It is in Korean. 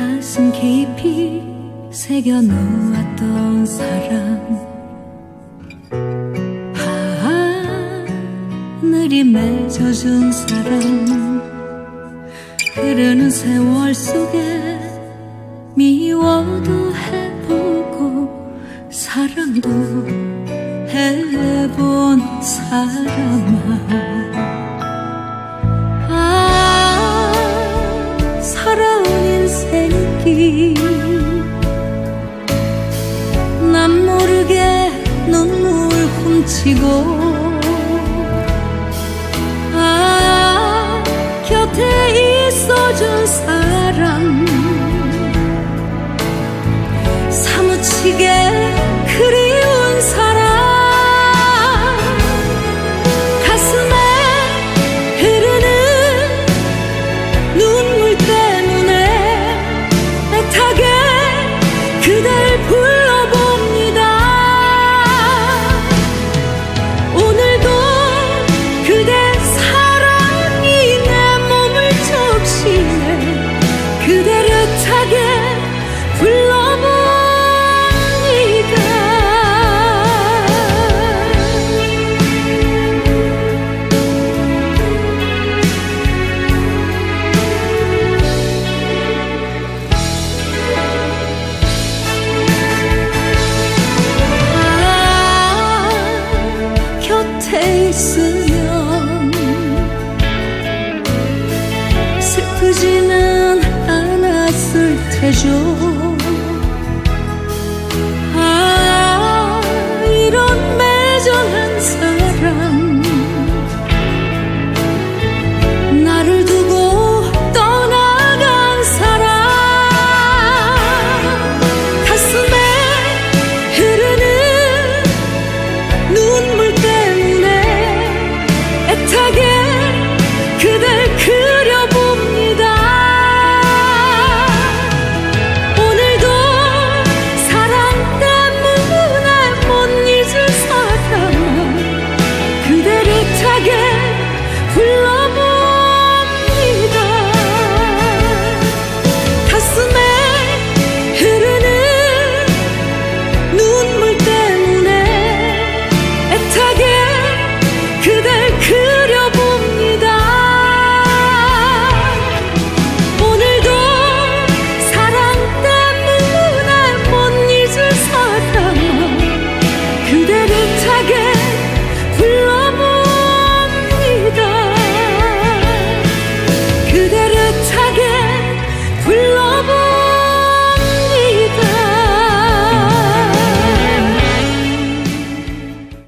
가슴 깊이 새겨 놓았던 사람. 하늘이 맺어준 사람. 흐르는 세월 속에 미워도 해보고 사랑도 해본 사람아 아 인생길 난 모르게 눈물 훔치고 아 곁에 있어준 사람 있으면 슬프지는 않았을 테죠